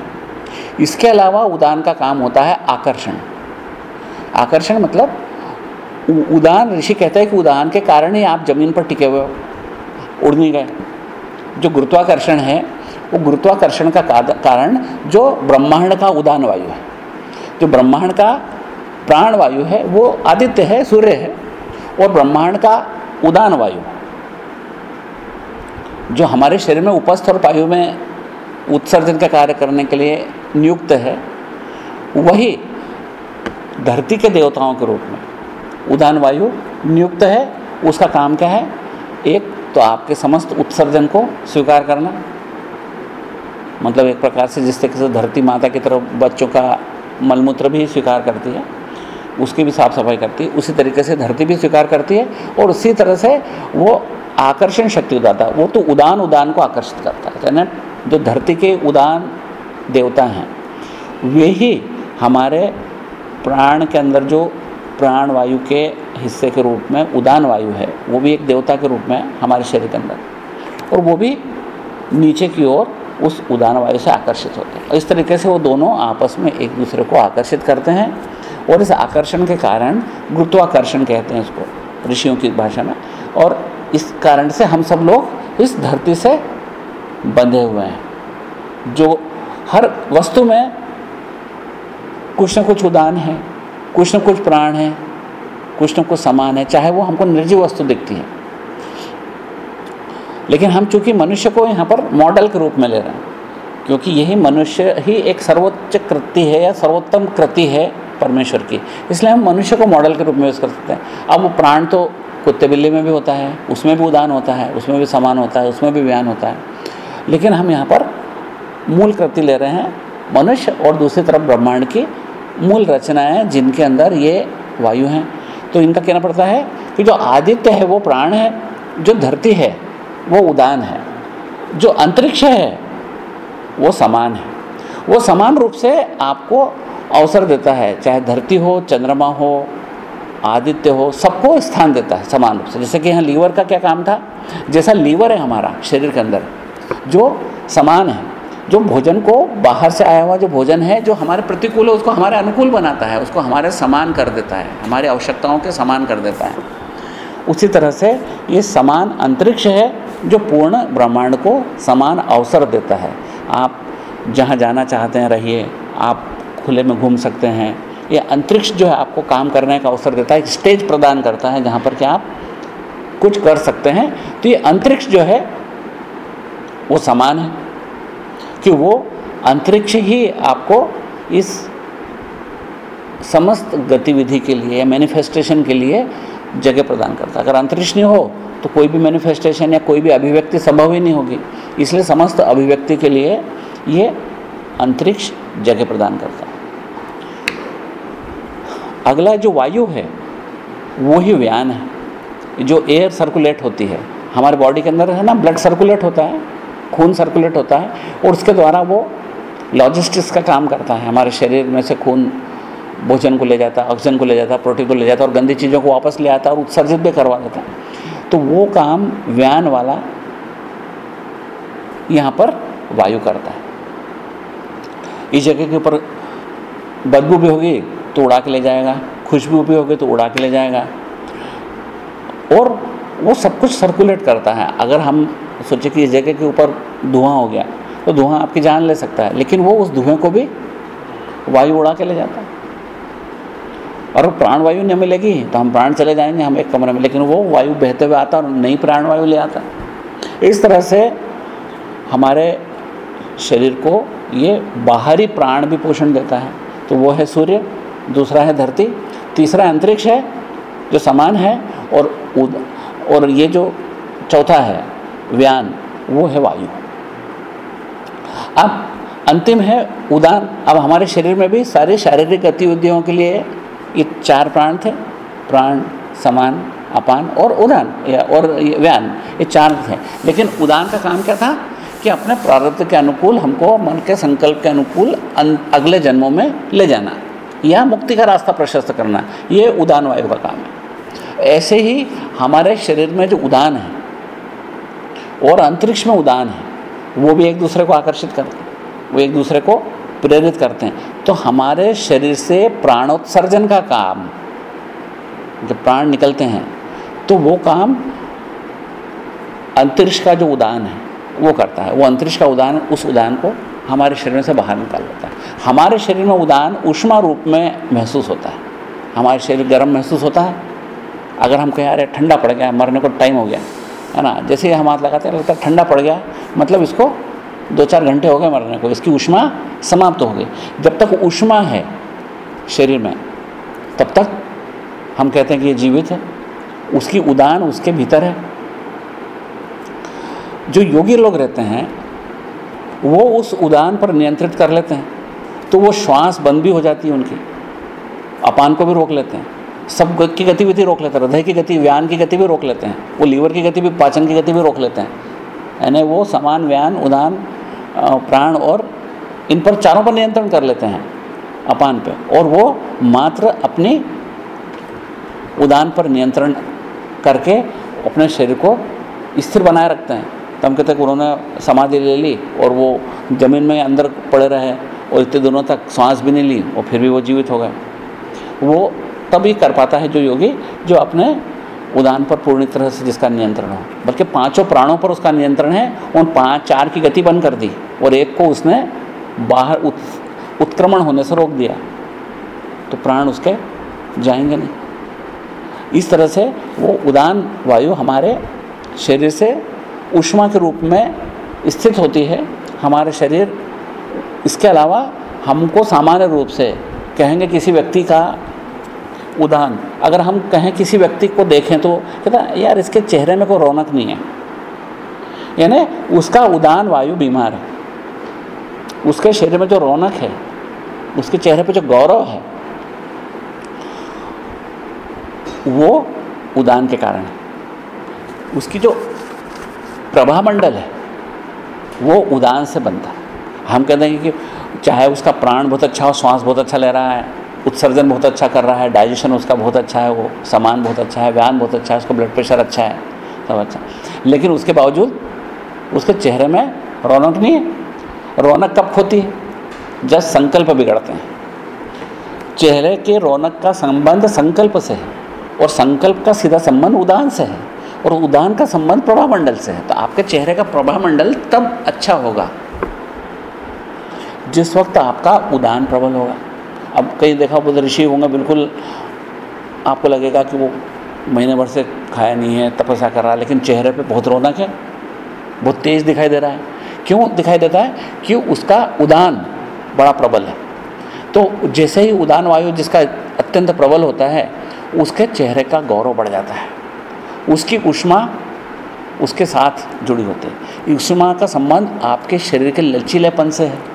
इसके अलावा उदान का काम होता है आकर्षण। आकर्षण मतलब उदान, ऋषि कहता है कि उदान के कारण ही आप ज़मीन पर टिके हुए उड़ नहीं गए जो गुरुत्वाकर्षण है वो गुरुत्वाकर्षण का कारण जो ब्रह्मांड का उदान वायु है। जो ब्रह्मांड का प्राण वायु है, वो आदित्य है, सूर्य है और ब्रह्मांड का उदान वायु जो हमारे शरीर में उपस्थ और वायु में उत्सर्जन का कार्य करने के लिए नियुक्त है, वही धरती के देवताओं के रूप में उदान वायु नियुक्त है। उसका काम क्या है? एक तो आपके समस्त उत्सर्जन को स्वीकार करना। मतलब एक प्रकार से जिस तरीके से धरती माता की तरफ़ बच्चों का मलमूत्र भी स्वीकार करती है, उसकी भी साफ़ सफ़ाई करती है, उसी तरीके से धरती भी स्वीकार करती है और उसी तरह से वो आकर्षण शक्ति उदाता वो तो उदान उदान को आकर्षित करता है, यानी जो धरती के उदान देवता हैं, वे ही हमारे प्राण के अंदर जो प्राण वायु के हिस्से के रूप में उदान वायु है, वो भी एक देवता के रूप में हमारे शरीर के अंदर, और वो भी नीचे की ओर उस उदान वायु से आकर्षित होते हैं। इस तरीके से वो दोनों आपस में एक दूसरे को आकर्षित करते हैं और इस आकर्षण के कारण गुरुत्वाकर्षण कहते हैं इसको, ऋषियों की भाषा में। और इस कारण से हम सब लोग इस धरती से बंधे हुए हैं। जो हर वस्तु में कुछ न कुछ उदान है, कुछ न कुछ प्राण है, कुछ न कुछ समान है, चाहे वो हमको निर्जीव वस्तु दिखती है। लेकिन हम चूँकि मनुष्य को यहाँ पर मॉडल के रूप में ले रहे हैं, क्योंकि यही मनुष्य ही एक सर्वोच्च कृति है या सर्वोत्तम कृति है परमेश्वर की। इसलिए हम मनुष्य को मॉडल के रूप में यूज़ कर सकते हैं। अब प्राण तो कुत्ते बिल्ली में भी होता है, उसमें भी उदान होता है, उसमें भी समान होता है, उसमें भी व्यान होता है। लेकिन हम यहाँ पर मूल कृति ले रहे हैं मनुष्य और दूसरी तरफ़ ब्रह्मांड की मूल रचनाएँ जिनके अंदर ये वायु हैं। तो इनका कहना पड़ता है कि जो आदित्य है वो प्राण है, जो धरती है वो उदान है। जो अंतरिक्ष है, वो समान है। वो समान रूप से आपको अवसर देता है, चाहे धरती हो, चंद्रमा हो, आदित्य हो, सबको स्थान देता है समान रूप से। जैसे कि यहाँ लीवर का क्या काम था? जैसा लीवर है हमारा, शरीर के अंदर, जो समान है, जो भोजन को बाहर से आया हुआ जो भोजन है, जो हमारे प्रतिकूल है, उसको हमारे अनुकूल बनाता है, उसको हमारे समान कर देता है, हमारी आवश्यकताओं के समान कर देता है। उसी तरह से ये समान अंतरिक्ष है जो पूर्ण ब्रह्मांड को समान अवसर देता है। आप जहाँ जाना चाहते हैं, रहिए। आप खुले में घूम सकते हैं। ये अंतरिक्ष जो है आपको काम करने का अवसर देता है स्टेज प्रदान करता है, जहाँ पर कि आप कुछ कर सकते हैं। तो ये अंतरिक्ष जो है, वो समान है कि वो अंतरिक्ष ही आपको इस समस्त गतिविधि के लिए मैनिफेस्टेशन के लिए जगह प्रदान करता है। अगर अंतरिक्ष नहीं हो तो कोई भी मैनिफेस्टेशन या कोई भी अभिव्यक्ति संभव ही नहीं होगी। इसलिए समस्त अभिव्यक्ति के लिए ये अंतरिक्ष जगह प्रदान करता है। अगला जो वायु है, वो ही व्यान है। जो एयर सर्कुलेट होती है। हमारे बॉडी के अंदर है ना ब्लड सर्कुलेट होता है, खून सर्कुलेट होता है, और उसके द्वारा वो लॉजिस्टिक्स का काम करता है। हमारे शरीर में से खून भोजन को ले जाता ऑक्सीजन को ले जाता प्रोटीन को ले जाता और गंदी चीज़ों को वापस ले आता और उत्सर्जित भी करवा देता। तो वो काम व्यान वाला यहाँ पर वायु करता है। इस जगह के ऊपर बदबू भी होगी तो उड़ा के ले जाएगा खुशबू भी होगी तो उड़ा के ले जाएगा। और वो सब कुछ सर्कुलेट करता है। अगर हम सोचे कि इस जगह के ऊपर धुआँ हो गया तो धुआँ आपकी जान ले सकता है, लेकिन वो उस धुएँ को भी वायु उड़ा के ले जाता है। और प्राण वायु नहीं मिलेगी तो हम प्राण चले जाएँगे, हम एक कमरे में। लेकिन वो वायु बहते हुए आता और नई प्राण वायु ले आता। इस तरह से हमारे शरीर को ये बाहरी प्राण भी पोषण देता है। तो वो है सूर्य, दूसरा है धरती, तीसरा अंतरिक्ष है, जो समान है, और उद, और ये जो चौथा है, व्यान, वो है वायु। अब अंतिम है उदान। अब हमारे शरीर में भी सारे शारीरिक गतिविधियों के लिए ये चार प्राण थे, प्राण, समान, अपान और उदान, या और व्यान, ये चार थे। लेकिन उदान का काम क्या था कि अपने प्रारब्ध के अनुकूल हमको मन के संकल्प के अनुकूल अगले जन्मों में ले जाना, या मुक्ति का रास्ता प्रशस्त करना, ये उदान वायु का काम है। ऐसे ही हमारे शरीर में जो उदान है और अंतरिक्ष में उदान है, वो भी एक दूसरे को आकर्षित करते हैं, वो एक दूसरे को प्रेरित करते हैं। तो हमारे शरीर से प्राणोत्सर्जन का काम, जब प्राण निकलते हैं तो वो काम अंतरिक्ष का जो उदान है, वो करता है। वो अंतरिक्ष का उदान उस उदान को हमारे शरीर से बाहर निकाल लेता है। हमारे शरीर में उदान उष्मा रूप में महसूस होता है। हमारे शरीर गर्म महसूस होता है। अगर हम कहें, अरे, ठंडा पड़ गया, मरने को टाइम हो गया। है ना? जैसे हम हाथ लगाते हैं, लगता है ठंडा पड़ गया। मतलब इसको दो चार घंटे हो गए मरने को, इसकी उष्मा समाप्त हो गई। जब तक उष्मा है शरीर में, तब तक हम कहते हैं कि ये जीवित है। उसकी उदान उसके भीतर है। जो योगी लोग रहते हैं, वो उस उदान पर नियंत्रित कर लेते हैं तो वो श्वास बंद भी हो जाती है उनकी। अपान को भी रोक लेते हैं। सब की गतिविधि रोक लेते हैं, हृदय की गति, व्यान की गति भी रोक लेते हैं, वो लीवर की गति भी, पाचन की गति भी रोक लेते हैं। यानी वो समान व्यान, उदान प्राण और इन पर चारों पर नियंत्रण कर लेते हैं अपान पे। और वो मात्र अपनी उदान पर नियंत्रण करके अपने शरीर को स्थिर बनाए रखते हैं। तो कहते हैं उन्होंने समाधि ले ली और वो ज़मीन में अंदर पड़े रहे और इतने दिनों तक सांस भी नहीं ली और फिर भी वो जीवित हो गए। वो तभी कर पाता है जो योगी जो अपने उदान पर पूर्ण तरह से जिसका नियंत्रण हो। बल्कि पाँचों प्राणों पर उसका नियंत्रण है उन पाँच चार की गति बंद कर दी और एक को उसने बाहर उत, उत्क्रमण होने से रोक दिया। तो प्राण उसके जाएँगे नहीं। इस तरह से वो उदान वायु हमारे शरीर से उष्मा के रूप में स्थित होती है। हमारे शरीर इसके अलावा हमको सामान्य रूप से कहेंगे किसी व्यक्ति का उदाहरण। अगर हम कहें किसी व्यक्ति को देखें तो कहता यार, इसके चेहरे में कोई रौनक नहीं है। यानी उसका उदान वायु बीमार है। उसके शरीर में जो रौनक है, उसके चेहरे पर जो गौरव है, वो उदान के कारण है। उसकी जो प्रभा मंडल है, वो उदान से बनता है। हम कहते हैं कि चाहे उसका प्राण बहुत अच्छा हो, श्वास बहुत अच्छा ले रहा है उत्सर्जन बहुत अच्छा कर रहा है डाइजेशन उसका बहुत अच्छा है, वो सामान बहुत अच्छा है, व्यायाम बहुत अच्छा है, उसका ब्लड प्रेशर अच्छा है, सब अच्छा लेकिन उसके बावजूद, उसके चेहरे में रौनक नहीं है। रौनक कब खोती है? जब संकल्प बिगड़ते हैं। चेहरे के रौनक का संबंध संकल्प से है और संकल्प का सीधा संबंध उदान से है और उदान का संबंध प्रभामंडल से है। तो आपके चेहरे का प्रभामंडल तब अच्छा होगा, जिस वक्त आपका उदान प्रबल होगा। अब कहीं देखा बुद्ध ऋषि होंगे, बिल्कुल आपको लगेगा कि वो महीने भर से खाया नहीं है, तपस्या कर रहा है, लेकिन चेहरे पे बहुत रौनक है, बहुत तेज़ दिखाई दे रहा है। क्यों दिखाई देता है? कि उसका उदान बड़ा प्रबल है। तो जैसे ही उदान वायु जिसका अत्यंत प्रबल होता है, उसके चेहरे का गौरव बढ़ जाता है। उसकी उष्मा उसके साथ जुड़ी होती है। उष्मा का संबंध आपके शरीर के लचीलेपन से है।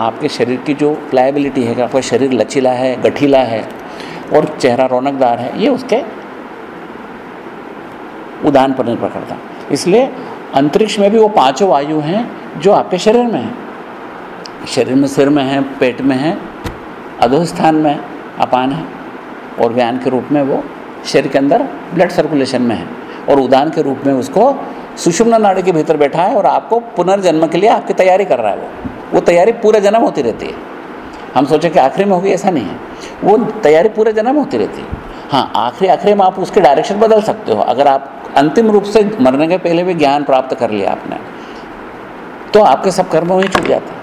आपके शरीर की जो फ्लाइबिलिटी है, आपका शरीर लचीला है, गठीला है और चेहरा रौनकदार है, ये उसके उदान पर निर्भर करता इसलिए अंतरिक्ष में भी वो पाँचों वायु हैं जो आपके शरीर में हैं। शरीर में सिर में है, पेट में है अधोस्थान में अपान है और व्यान के रूप में वो शरीर के अंदर ब्लड सर्कुलेशन में है और उदान के रूप में उसको सुषुम्ना नाड़ी के भीतर बैठा है और आपको पुनर्जन्म के लिए आपकी तैयारी कर रहा है वो। वो तैयारी पूरे जन्म होती रहती है। हम सोचे कि आखिरी में होगी, ऐसा नहीं है। वो तैयारी पूरे जन्म होती रहती है। हाँ आखिरी आखिरी में आप उसके डायरेक्शन बदल सकते हो। अगर आप अंतिम रूप से मरने के पहले भी ज्ञान प्राप्त कर लिया आपने तो आपके सब कर्म वहीं छूट जाते हैं।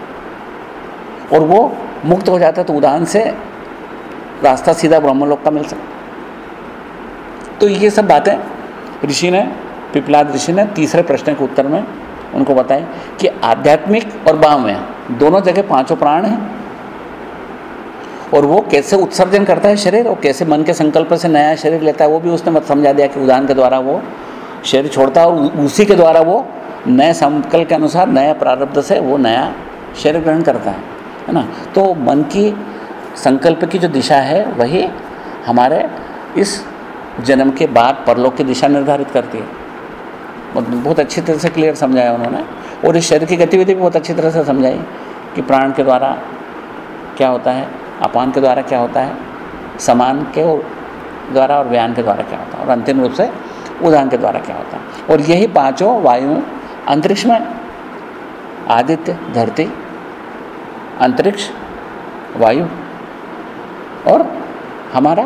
और वो मुक्त हो जाता है तो उदाहरण से रास्ता सीधा ब्रह्मलोक का मिल सकता तो ये सब बातें ऋषि ने पिपलाद ऋषि ने तीसरे प्रश्न के उत्तर में उनको बताएँ कि आध्यात्मिक और बाह्य, दोनों जगह पाँचों प्राण हैं। और वो कैसे उत्सर्जन करता है शरीर और कैसे मन के संकल्प से नया शरीर लेता है, वो भी उसने मत समझा दिया कि उदाहरण के द्वारा वो शरीर छोड़ता है और उसी के द्वारा वो नए संकल्प के अनुसार नए प्रारब्ध से वो नया शरीर ग्रहण करता है है ना? तो मन की संकल्प की जो दिशा है, वही हमारे इस जन्म के बाद परलोक की दिशा निर्धारित करती है। बहुत अच्छी तरह से क्लियर समझाया उन्होंने। और इस शरीर की गतिविधि भी बहुत अच्छी तरह से समझाई कि प्राण के द्वारा क्या होता है, अपान के द्वारा क्या होता है, समान के द्वारा और व्यान के द्वारा क्या होता है, और अंतिम रूप से उदाहरण के द्वारा क्या होता है। और यही पाँचों वायु अंतरिक्ष में, आदित्य, धरती, अंतरिक्ष, वायु और हमारा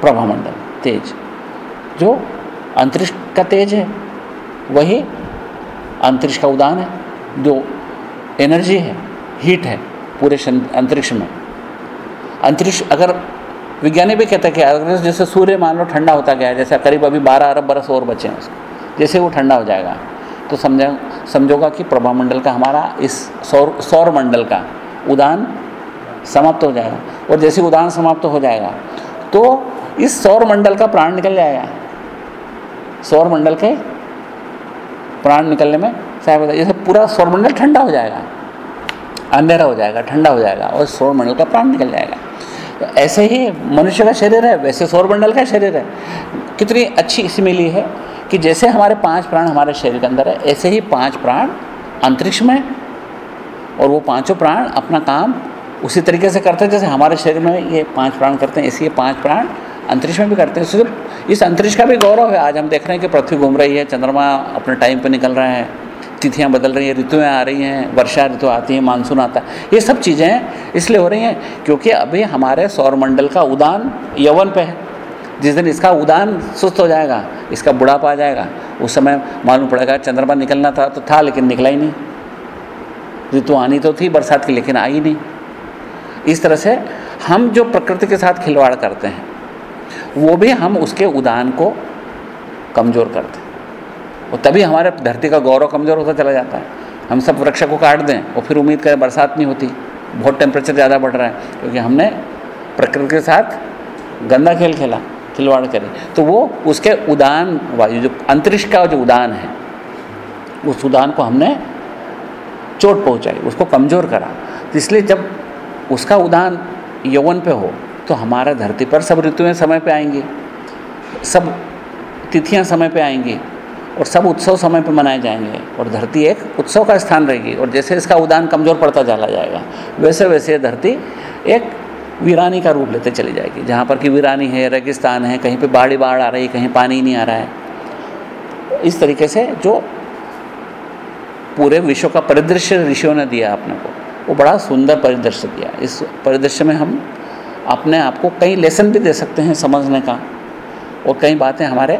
प्रभामंडल, तेज, जो अंतरिक्ष का तेज है। वही अंतरिक्ष का उदान है, जो एनर्जी है हीट है, पूरे अंतरिक्ष में। अंतरिक्ष अगर विज्ञानी भी कहते हैं कि अगर जैसे सूर्य मान लो ठंडा होता गया जैसे करीब अभी बारह अरब बरस और बचे हैं उसको, जैसे वो ठंडा हो जाएगा तो समझा, समझोगा कि प्रभामंडल का हमारा इस सौर सौर मंडल का उदान समाप्त हो जाएगा। और जैसे उदान समाप्त हो जाएगा तो इस सौर मंडल का प्राण निकल जाएगा। सौर मंडल के प्राण निकलने में सहायक होता है। जैसे पूरा सौरमंडल ठंडा हो जाएगा, अंधेरा हो जाएगा, ठंडा हो जाएगा और सौरमंडल का प्राण निकल जाएगा। तो ऐसे ही मनुष्य का शरीर है, वैसे सौरमंडल का शरीर है। कितनी अच्छी इसमें मिली है कि जैसे हमारे पाँच प्राण हमारे शरीर के अंदर है, ऐसे ही पाँच प्राण अंतरिक्ष में और वो पाँचों प्राण अपना काम उसी तरीके से करते हैं। जैसे हमारे शरीर में ये पाँच प्राण करते हैं ऐसे ये पाँच प्राण अंतरिक्ष में भी करते हैं। सिर्फ़ इस अंतरिक्ष का भी गौरव है। आज हम देख रहे हैं कि पृथ्वी घूम रही है, चंद्रमा अपने टाइम पर निकल रहा है, तिथियाँ बदल रही हैं, ऋतुएँ आ रही हैं, वर्षा ऋतु आती है, मानसून आता है। ये सब चीज़ें इसलिए हो रही हैं क्योंकि अभी हमारे सौरमंडल का उदान यवन पे है। जिस दिन इसका उदान सुस्त हो जाएगा, इसका बुढ़ापा आ जाएगा, उस समय मालूम पड़ेगा चंद्रमा निकलना था तो था, लेकिन निकला ही नहीं। ऋतु आनी तो थी, बरसात की, लेकिन आई नहीं। इस तरह से हम जो प्रकृति के साथ खिलवाड़ करते हैं वो भी हम उसके उदान को कमज़ोर करते हैं। और तभी हमारे धरती का गौरव कमज़ोर होता चला जाता है। हम सब वृक्ष को काट दें और फिर उम्मीद करें बरसात नहीं होती। बहुत टेम्परेचर ज़्यादा बढ़ रहा है, क्योंकि हमने प्रकृति के साथ गंदा खेल खेला, खिलवाड़ करे। तो वो उसके उदान वायु जो अंतरिक्ष का जो उदान है, उस उदान को हमने चोट पहुंचाई, उसको कमज़ोर करा। तो इसलिए जब उसका उदान यौवन पे हो तो हमारा धरती पर सब ऋतुएँ समय पे आएँगी। सब तिथियाँ समय पे आएँगी और सब उत्सव समय पर मनाए जाएँगे और धरती एक उत्सव का स्थान रहेगी और जैसे इसका उदान कमज़ोर पड़ता चला जाएगा, वैसे वैसे धरती एक वीरानी का रूप लेते चली जाएगी। जहाँ पर कि वीरानी है, रेगिस्तान है, कहीं पे बाढ़ी बाढ़ आ रही कहीं पानी नहीं आ रहा है। इस तरीके से जो पूरे विश्व का परिदृश्य ऋषियों ने दिया अपने को, वो बड़ा सुंदर परिदृश्य दिया इस परिदृश्य में हम अपने आप को कई लेसन भी दे सकते हैं समझने का। और कई बातें हमारे,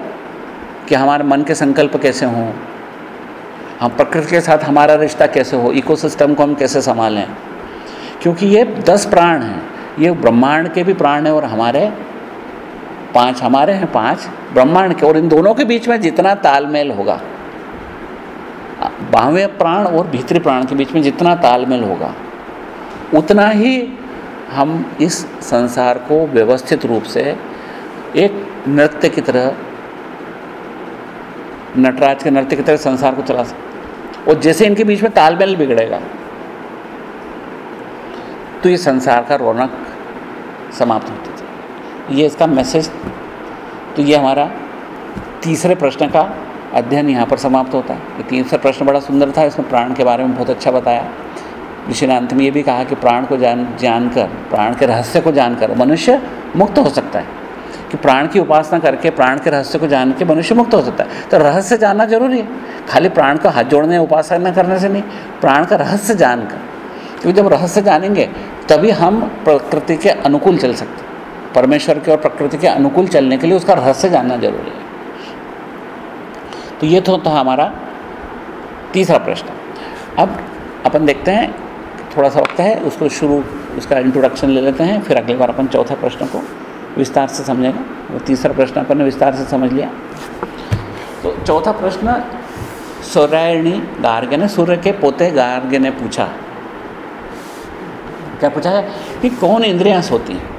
कि हमारे मन के संकल्प कैसे हों, हम प्रकृति के साथ हमारा रिश्ता कैसे हो इकोसिस्टम को हम कैसे संभालें। क्योंकि ये दस प्राण हैं, ये ब्रह्मांड के भी प्राण हैं और हमारे पाँच, हमारे हैं पाँच ब्रह्मांड के। और इन दोनों के बीच में जितना तालमेल होगा बाहवें प्राण और भीतरी प्राण के बीच में जितना तालमेल होगा, उतना ही हम इस संसार को व्यवस्थित रूप से एक नृत्य की तरह, नटराज के नृत्य की तरह संसार को चला सकते और जैसे इनके बीच में तालमेल बिगड़ेगा तो ये संसार का रौनक समाप्त होती थी ये इसका मैसेज तो ये हमारा तीसरे प्रश्न का अध्ययन यहाँ पर समाप्त होता है। ये तीसरा प्रश्न बड़ा सुंदर था, इसमें प्राण के बारे में बहुत अच्छा बताया। ऋषि ने अंत में ये भी कहा कि प्राण को जान, जानकर, प्राण के रहस्य को जानकर मनुष्य मुक्त हो सकता है। कि प्राण की उपासना करके, प्राण के रहस्य को जान के मनुष्य मुक्त हो सकता है। तो रहस्य जानना ज़रूरी है। खाली प्राण का हाथ जोड़ने, उपासना करने से नहीं, प्राण का रहस्य जानकर। क्योंकि जब रहस्य जानेंगे, तभी हम प्रकृति के अनुकूल चल सकते परमेश्वर के और प्रकृति के अनुकूल चलने के लिए उसका रहस्य जानना ज़रूरी है। तो ये तो था हमारा तीसरा प्रश्न। अब अपन देखते हैं थोड़ा सा वक्त है, उसको शुरू, उसका इंट्रोडक्शन ले लेते हैं, फिर अगली बार अपन चौथा प्रश्न को विस्तार से समझेगा। वो तीसरा प्रश्न अपन ने विस्तार से समझ लिया। तो चौथा प्रश्न, सौरायणी गार्गे ने, सूर्य के पोते गार्गे ने पूछा। क्या पूछा है? कि कौन इंद्रियाँ सोती हैं?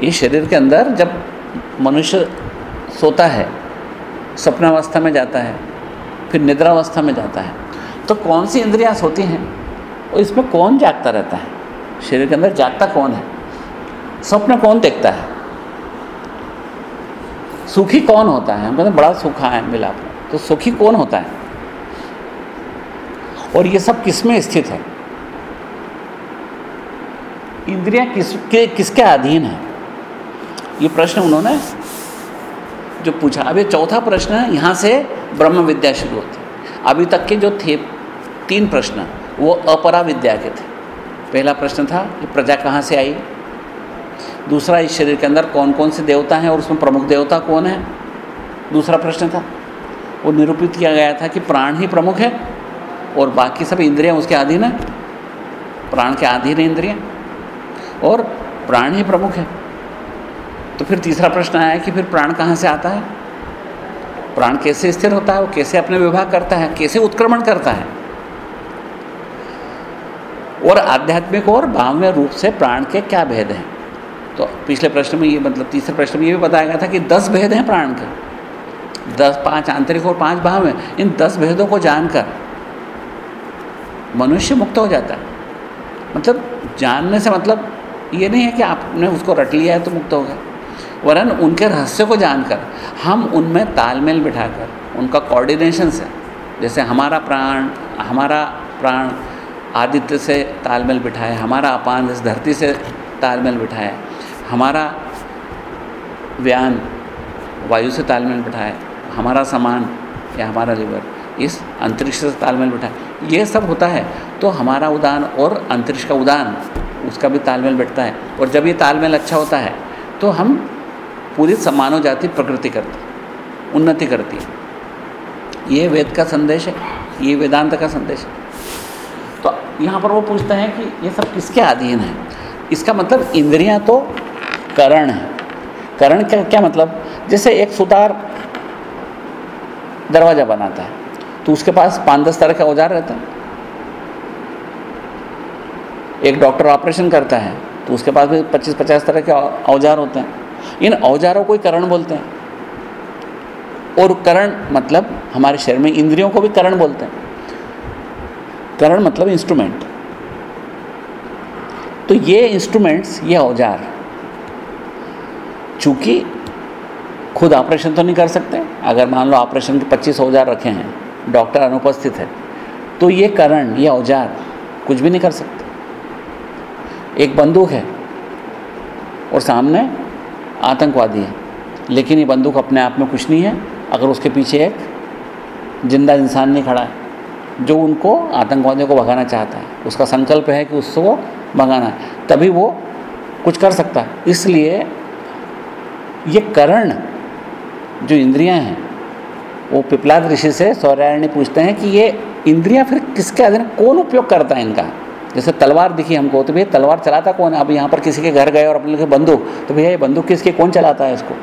ये शरीर के अंदर जब मनुष्य सोता है स्वप्नावस्था में जाता है, फिर निद्रावस्था में जाता है तो कौन सी इंद्रियाँ सोती हैं? इसमें कौन जागता रहता है? शरीर के अंदर जागता कौन है? स्वप्न कौन देखता है? सुखी कौन होता है? कहते बड़ा सुखा है मिला तो। सुखी कौन होता है? और ये सब किसमें स्थित है? इंद्रियाँ किस के, किसके अधीन है? ये प्रश्न उन्होंने जो पूछा। अब ये चौथा प्रश्न यहाँ से ब्रह्म विद्या शुरू होती है। अभी तक के जो थे, तीन प्रश्न वो अपरा विद्या के थे। पहला प्रश्न था कि प्रजा कहाँ से आई? दूसरा, इस शरीर के अंदर कौन कौन से देवता हैं और उसमें प्रमुख देवता कौन है? दूसरा प्रश्न था। वो निरूपित किया गया था कि प्राण ही प्रमुख है और बाकी सब इंद्रियाँ उसके अधीन है। प्राण के अधीन इंद्रियाँ और प्राण ही प्रमुख है। तो फिर तीसरा प्रश्न आया कि फिर प्राण कहाँ से आता है? प्राण कैसे स्थिर होता है वो कैसे अपने विभाग करता है? कैसे उत्क्रमण करता है? और आध्यात्मिक और भावमय रूप से प्राण के क्या भेद हैं? तो पिछले प्रश्न में ये मतलब तीसरे प्रश्न में ये भी बताया गया था कि दस भेद हैं प्राण के। दस, पाँच आंतरिक और पाँच भाव हैं। इन दस भेदों को जानकर मनुष्य मुक्त हो जाता है। मतलब जानने से मतलब ये नहीं है कि आपने उसको रट लिया है तो मुक्त हो गया। वरन उनके रहस्य को जानकर, हम उनमें तालमेल बिठाकर, उनका कोऑर्डिनेशन से, जैसे हमारा प्राण हमारा प्राण आदित्य से तालमेल बिठाए, हमारा अपान इस धरती से तालमेल बिठाए, हमारा व्यान वायु से तालमेल बिठाए, हमारा सामान या हमारा लिवर इस अंतरिक्ष से तालमेल बिठाए। ये सब होता है तो हमारा उदान और अंतरिक्ष का उदान, उसका भी तालमेल बैठता है। और जब ये तालमेल अच्छा होता है तो हम पूरी मानव जाति प्रकृति करती उन्नति करती है। ये वेद का संदेश है, ये वेदांत का संदेश है। यहाँ पर वो पूछते हैं कि ये सब किसके अधीन है? इसका मतलब इंद्रियाँ तो करण है। करण का क्या मतलब? जैसे एक सुतार दरवाज़ा बनाता है तो उसके पास पाँच दस तरह के औज़ार रहते हैं। एक डॉक्टर ऑपरेशन करता है तो उसके पास भी पच्चीस पचास तरह के औज़ार होते हैं। इन औजारों को ही करण बोलते हैं। और करण मतलब हमारे शरीर में इंद्रियों को भी करण बोलते हैं। करण मतलब इंस्ट्रूमेंट तो ये इंस्ट्रूमेंट्स ये औज़ार। चूँकि खुद ऑपरेशन तो नहीं कर सकते, अगर मान लो ऑपरेशन के 25 औज़ार रखे हैं डॉक्टर अनुपस्थित है तो ये करण, ये औज़ार कुछ भी नहीं कर सकते। एक बंदूक है और सामने आतंकवादी है, लेकिन ये बंदूक अपने आप में कुछ नहीं है, अगर उसके पीछे एक ज़िंदा इंसान नहीं खड़ा है। जो उनको आतंकवादियों को भगाना चाहता है। उसका संकल्प है कि उसको भगाना है। तभी वो कुछ कर सकता है। इसलिए ये करण जो इंद्रियाँ हैं, वो पिपलाद ऋषि से सौर्यायणी पूछते हैं कि ये इंद्रियाँ फिर किसके अधीन कौन उपयोग करता है इनका? जैसे तलवार दिखी हमको तो भैया तलवार चलाता कौन है? अब यहाँ पर किसी के घर गए और अपने लिखे बंदूक तो भैया ये बंदूक किसके, कौन चलाता है इसको?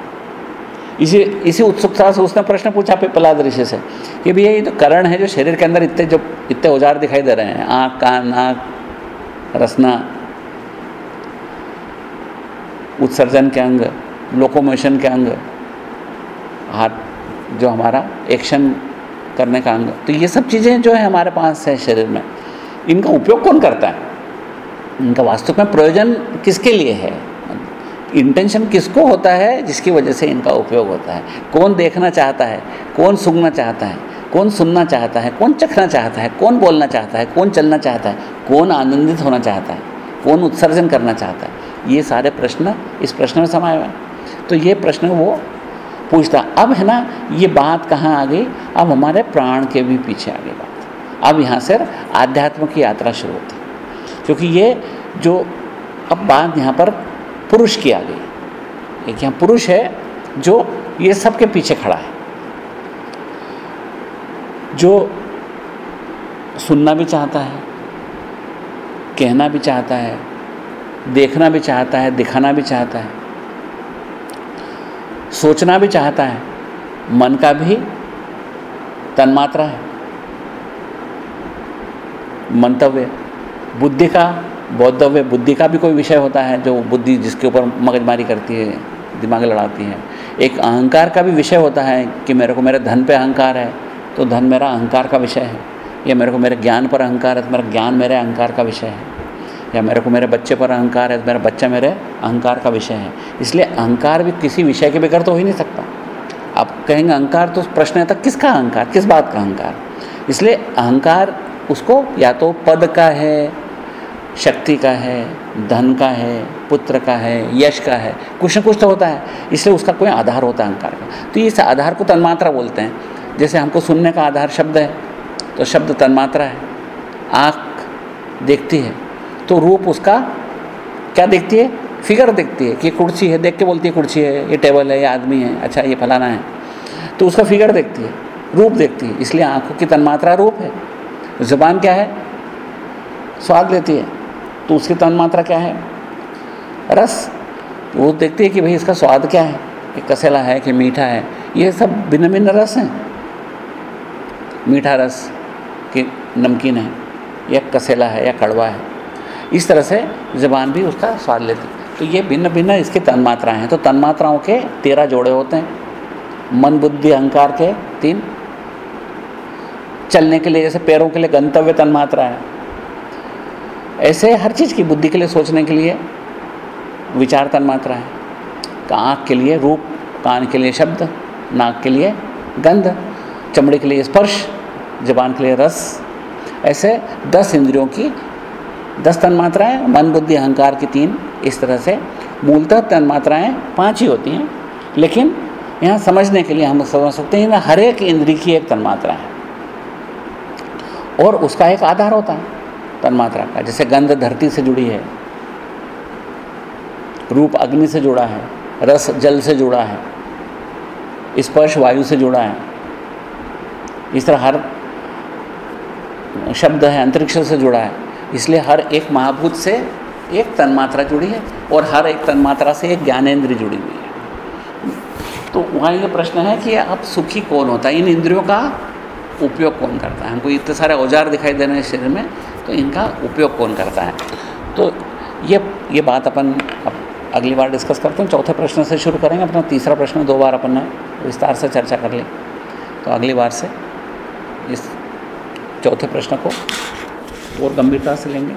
इसी इसी उत्सुकता से उसने प्रश्न पूछा पिपलाद ऋषि से कि भैया ये जो करण है, जो शरीर के अंदर इतने, जो, इतने औज़ार दिखाई दे रहे हैं, आँख, कान, नाक, रसना, उत्सर्जन के अंग लोकोमोशन के अंग, हाथ, जो हमारा एक्शन करने का अंग तो ये सब चीज़ें जो है हमारे पास है शरीर में। इनका उपयोग कौन करता है? इनका वास्तव में प्रयोजन किसके लिए है? इंटेंशन किसको होता है? जिसकी वजह से इनका उपयोग होता है। कौन देखना चाहता है? कौन सुनना चाहता है? कौन सुनना चाहता है? कौन चखना चाहता है? कौन बोलना चाहता है? कौन चलना चाहता है? कौन आनंदित होना चाहता है? कौन उत्सर्जन करना चाहता है? ये सारे प्रश्न इस प्रश्न में समाये हुए हैं। तो ये प्रश्न वो पूछता, अब है ना, ये बात कहाँ आ गई? अब हमारे प्राण के भी पीछे आ गई बात। अब यहाँ से आध्यात्म की यात्रा शुरू होती क्योंकि ये जो, अब बात यहाँ पर पुरुष की आ गई। एक यहाँ पुरुष है जो ये सब के पीछे खड़ा है। जो सुनना भी चाहता है, कहना भी चाहता है, देखना भी चाहता है, दिखाना भी चाहता है, सोचना भी चाहता है, मन का भी तन्मात्रा है, मंतव्य, बुद्धि का बौद्धव्य बुद्धि का भी कोई विषय होता है जो बुद्धि जिसके ऊपर मगजमारी करती है, दिमाग लड़ाती है। एक अहंकार का भी विषय होता है कि मेरे को मेरे धन पे अहंकार है तो धन मेरा अहंकार का विषय है। या मेरे को मेरे ज्ञान पर अहंकार है तो मेरा ज्ञान मेरे अहंकार का विषय है। या मेरे को मेरे बच्चे पर अहंकार है तो मेरा बच्चा मेरे अहंकार का विषय है। इसलिए अहंकार भी किसी विषय के बगैर तो हो ही नहीं सकता। आप कहेंगे अहंकार तो प्रश्न है तक किसका अहंकार, किस बात का अहंकार? इसलिए अहंकार उसको या तो पद का है शक्ति का है, धन का है, पुत्र का है, यश का है, कुछ न कुछ तो होता है। इसलिए उसका कोई आधार होता है अहंकार का। तो इस आधार को तन्मात्रा बोलते हैं। जैसे हमको सुनने का आधार शब्द है तो शब्द तन्मात्रा है। आँख देखती है तो रूप उसका क्या देखती है? फिगर देखती है कि कुर्सी है, देख के बोलती है कुर्सी है, ये टेबल है, ये आदमी है अच्छा ये फलाना है। तो उसका फिगर देखती है, रूप देखती है। इसलिए आँखों की तन्मात्रा रूप है। ज़ुबान क्या है? स्वाद लेती है। तो उसकी तन्मात्रा क्या है? रस। वो देखती है कि भाई इसका स्वाद क्या है? कि कसेला है, कि मीठा है। ये सब भिन्न भिन्न रस हैं। मीठा रस कि नमकीन है, या कसेला है, या कड़वा है। इस तरह से ज़बान भी उसका स्वाद लेती तो ये भिन्न भिन्न इसकी तन्मात्राएँ हैं। तो तन्मात्राओं के तेरह जोड़े होते हैं। मन, बुद्धि, अहंकार के तीन। चलने के लिए, जैसे पैरों के लिए गंतव्य तन्मात्रा है। ऐसे हर चीज़ की बुद्धि के लिए, सोचने के लिए विचार तन्मात्रा है। आँख के लिए रूप, कान के लिए शब्द, नाक के लिए गंध, चमड़े के लिए स्पर्श, जबान के लिए रस। ऐसे दस इंद्रियों की दस तन्मात्राएँ मन, बुद्धि, अहंकार की तीन इस तरह से मूलतः तन्मात्राएँ पाँच ही होती हैं। लेकिन यहाँ समझने के लिए हम समझ सकते हैं ना हर एक इंद्री की एक तन्मात्रा है। और उसका एक आधार होता है। तन्मात्रा का जैसे गंध धरती से जुड़ी है, रूप अग्नि से जुड़ा है, रस जल से जुड़ा है, स्पर्श वायु से जुड़ा है, इस तरह हर शब्द है, अंतरिक्ष से जुड़ा है, इसलिए हर एक महाभूत से एक तन्मात्रा जुड़ी है और हर एक तन्मात्रा से एक ज्ञानेन्द्र जुड़ी हुई है। तो वहाँ ये प्रश्न है कि अब सुखी कौन होता है? इन इंद्रियों का उपयोग कौन करता है? हमको इतने सारे औज़ार दिखाई दे रहे हैं शरीर में तो इनका उपयोग कौन करता है? तो ये ये बात अपन अब अगली बार डिस्कस करते हैं। चौथे प्रश्न से शुरू करेंगे, अपना तीसरा प्रश्न दो बार अपन विस्तार से चर्चा कर ली। तो अगली बार से इस चौथे प्रश्न को और गंभीरता से लेंगे।